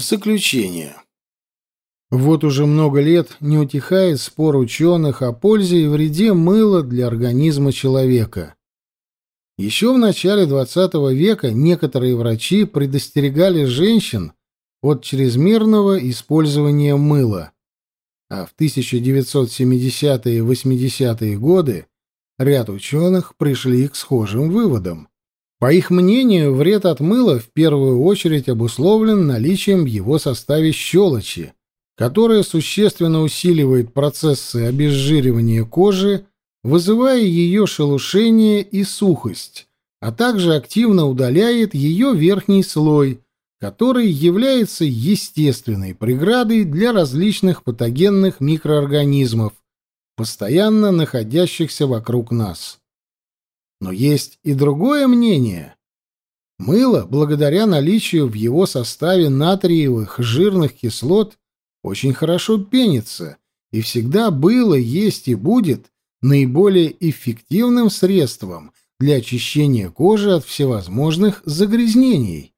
Заключение. Вот уже много лет не утихает спор ученых о пользе и вреде мыла для организма человека. Еще в начале XX века некоторые врачи предостерегали женщин от чрезмерного использования мыла, а в 1970-е и 80-е годы ряд ученых пришли к схожим выводам. По их мнению, вред от мыла в первую очередь обусловлен наличием в его составе щелочи, которая существенно усиливает процессы обезжиривания кожи, вызывая ее шелушение и сухость, а также активно удаляет ее верхний слой, который является естественной преградой для различных патогенных микроорганизмов, постоянно находящихся вокруг нас. Но есть и другое мнение. Мыло, благодаря наличию в его составе натриевых жирных кислот, очень хорошо пенится и всегда было, есть и будет наиболее эффективным средством для очищения кожи от всевозможных загрязнений.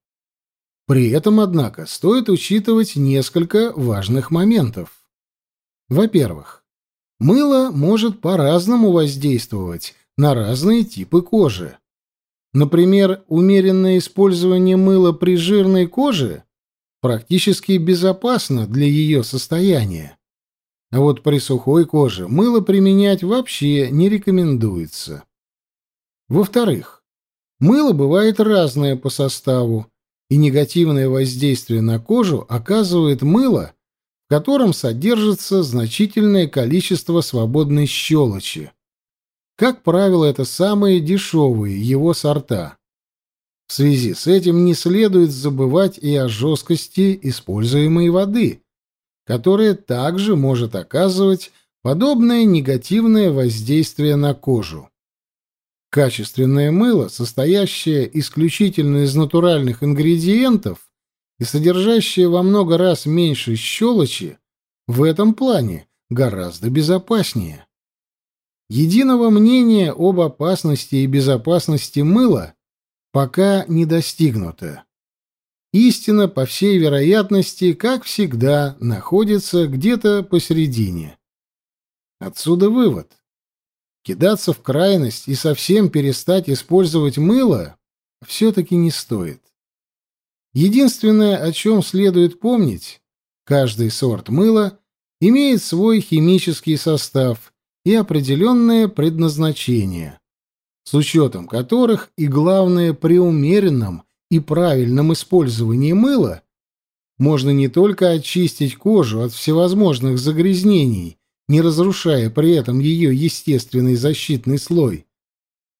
При этом, однако, стоит учитывать несколько важных моментов. Во-первых, мыло может по-разному воздействовать на разные типы кожи. Например, умеренное использование мыла при жирной коже практически безопасно для ее состояния. А вот при сухой коже мыло применять вообще не рекомендуется. Во-вторых, мыло бывает разное по составу, и негативное воздействие на кожу оказывает мыло, в котором содержится значительное количество свободной щелочи. Как правило, это самые дешевые его сорта. В связи с этим не следует забывать и о жесткости используемой воды, которая также может оказывать подобное негативное воздействие на кожу. Качественное мыло, состоящее исключительно из натуральных ингредиентов и содержащее во много раз меньше щелочи, в этом плане гораздо безопаснее. Единого мнения об опасности и безопасности мыла пока не достигнуто. Истина, по всей вероятности, как всегда, находится где-то посередине. Отсюда вывод. Кидаться в крайность и совсем перестать использовать мыло все-таки не стоит. Единственное, о чем следует помнить, каждый сорт мыла имеет свой химический состав и определенное предназначение, с учетом которых и, главное, при умеренном и правильном использовании мыла можно не только очистить кожу от всевозможных загрязнений, не разрушая при этом ее естественный защитный слой,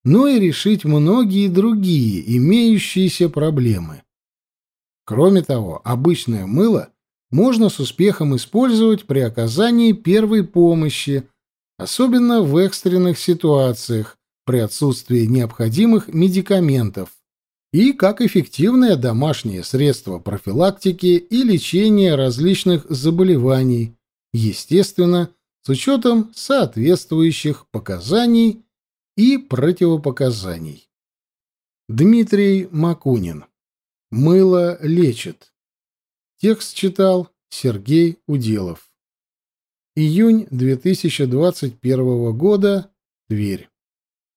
но и решить многие другие имеющиеся проблемы. Кроме того, обычное мыло можно с успехом использовать при оказании первой помощи особенно в экстренных ситуациях при отсутствии необходимых медикаментов и как эффективное домашнее средство профилактики и лечения различных заболеваний, естественно, с учетом соответствующих показаний и противопоказаний. Дмитрий Макунин. Мыло лечит. Текст читал Сергей Уделов. Июнь 2021 года. Тверь.